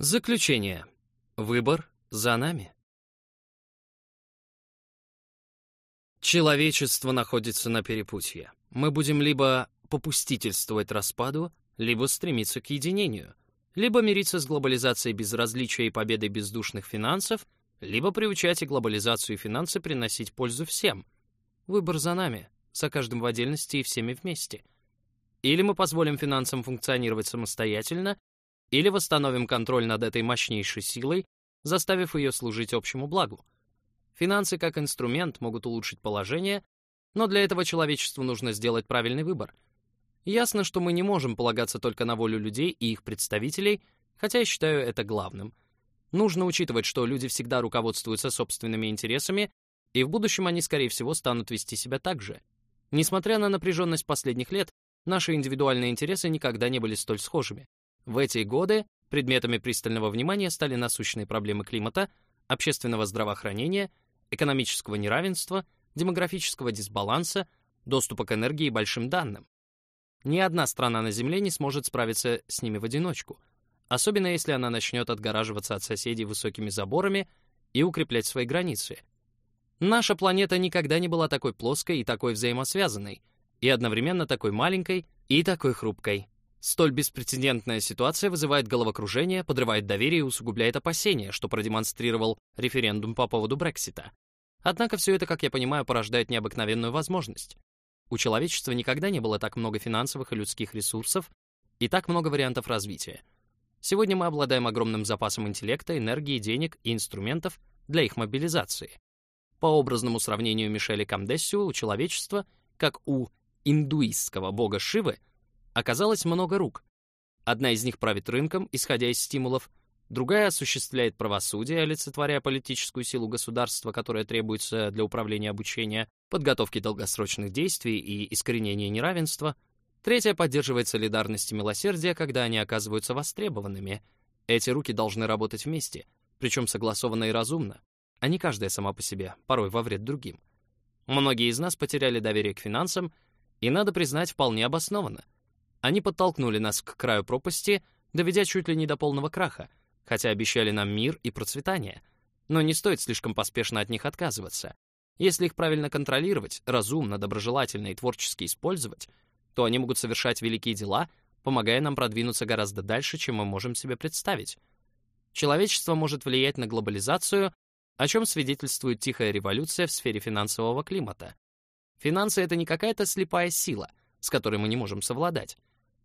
Заключение. Выбор за нами. Человечество находится на перепутье. Мы будем либо попустительствовать распаду, либо стремиться к единению, либо мириться с глобализацией безразличия и победой бездушных финансов, либо приучать и глобализацию и финансы приносить пользу всем. Выбор за нами, за каждым в отдельности и всеми вместе. Или мы позволим финансам функционировать самостоятельно, или восстановим контроль над этой мощнейшей силой, заставив ее служить общему благу. Финансы как инструмент могут улучшить положение, но для этого человечеству нужно сделать правильный выбор. Ясно, что мы не можем полагаться только на волю людей и их представителей, хотя я считаю это главным. Нужно учитывать, что люди всегда руководствуются собственными интересами, и в будущем они, скорее всего, станут вести себя так же. Несмотря на напряженность последних лет, наши индивидуальные интересы никогда не были столь схожими. В эти годы предметами пристального внимания стали насущные проблемы климата, общественного здравоохранения, экономического неравенства, демографического дисбаланса, доступа к энергии и большим данным. Ни одна страна на Земле не сможет справиться с ними в одиночку, особенно если она начнет отгораживаться от соседей высокими заборами и укреплять свои границы. Наша планета никогда не была такой плоской и такой взаимосвязанной, и одновременно такой маленькой и такой хрупкой. Столь беспрецедентная ситуация вызывает головокружение, подрывает доверие и усугубляет опасения, что продемонстрировал референдум по поводу Брексита. Однако все это, как я понимаю, порождает необыкновенную возможность. У человечества никогда не было так много финансовых и людских ресурсов и так много вариантов развития. Сегодня мы обладаем огромным запасом интеллекта, энергии, денег и инструментов для их мобилизации. По образному сравнению Мишеля Камдессио у человечества, как у индуистского бога Шивы, оказалось много рук. Одна из них правит рынком, исходя из стимулов, другая осуществляет правосудие, олицетворяя политическую силу государства, которая требуется для управления обучения, подготовки долгосрочных действий и искоренения неравенства, третья поддерживает солидарность и милосердие, когда они оказываются востребованными. Эти руки должны работать вместе, причем согласованно и разумно, а не каждая сама по себе, порой во вред другим. Многие из нас потеряли доверие к финансам, и, надо признать, вполне обоснованно — они подтолкнули нас к краю пропасти, доведя чуть ли не до полного краха, хотя обещали нам мир и процветание. Но не стоит слишком поспешно от них отказываться. Если их правильно контролировать, разумно, доброжелательно и творчески использовать, то они могут совершать великие дела, помогая нам продвинуться гораздо дальше, чем мы можем себе представить. Человечество может влиять на глобализацию, о чем свидетельствует тихая революция в сфере финансового климата. Финансы — это не какая-то слепая сила, с которой мы не можем совладать.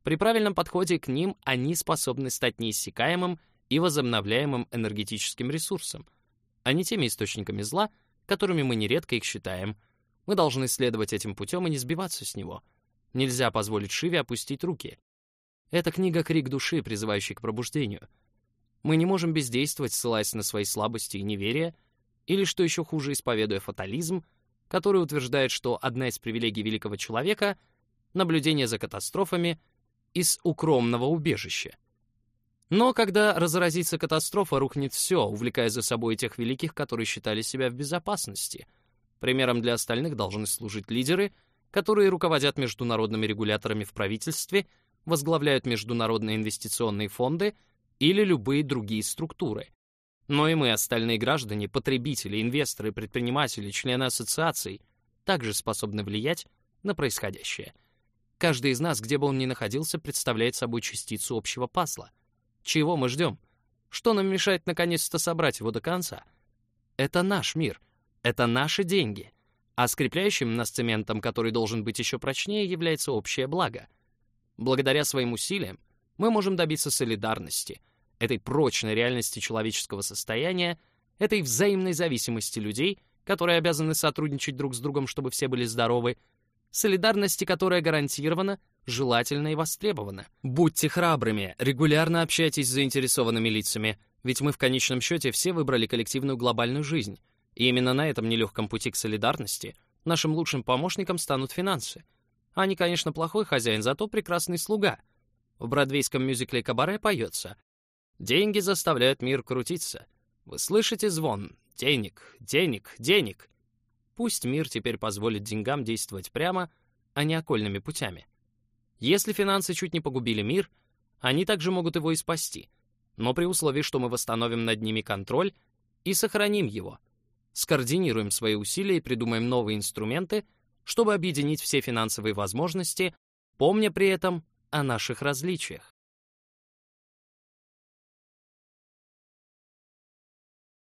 При правильном подходе к ним они способны стать неиссякаемым и возобновляемым энергетическим ресурсом, а не теми источниками зла, которыми мы нередко их считаем. Мы должны следовать этим путем и не сбиваться с него. Нельзя позволить Шиве опустить руки. Это книга «Крик души», призывающий к пробуждению. Мы не можем бездействовать, ссылаясь на свои слабости и неверие, или, что еще хуже, исповедуя фатализм, который утверждает, что одна из привилегий великого человека — наблюдение за катастрофами — из укромного убежища. Но когда разразится катастрофа, рухнет все, увлекая за собой тех великих, которые считали себя в безопасности. Примером для остальных должны служить лидеры, которые руководят международными регуляторами в правительстве, возглавляют международные инвестиционные фонды или любые другие структуры. Но и мы, остальные граждане, потребители, инвесторы, предприниматели, члены ассоциаций, также способны влиять на происходящее. Каждый из нас, где бы он ни находился, представляет собой частицу общего пазла. Чего мы ждем? Что нам мешает наконец-то собрать его до конца? Это наш мир, это наши деньги. А скрепляющим нас цементом, который должен быть еще прочнее, является общее благо. Благодаря своим усилиям мы можем добиться солидарности, этой прочной реальности человеческого состояния, этой взаимной зависимости людей, которые обязаны сотрудничать друг с другом, чтобы все были здоровы, солидарности, которая гарантирована, желательна и востребована. Будьте храбрыми, регулярно общайтесь с заинтересованными лицами, ведь мы в конечном счете все выбрали коллективную глобальную жизнь. И именно на этом нелегком пути к солидарности нашим лучшим помощником станут финансы. Они, конечно, плохой хозяин, зато прекрасный слуга. В бродвейском мюзикле «Кабаре» поется «Деньги заставляют мир крутиться. Вы слышите звон? Денег, денег, денег. Пусть мир теперь позволит деньгам действовать прямо, а не окольными путями. Если финансы чуть не погубили мир, они также могут его и спасти. но при условии, что мы восстановим над ними контроль и сохраним его. Скоординируем свои усилия и придумаем новые инструменты, чтобы объединить все финансовые возможности, помня при этом о наших различиях.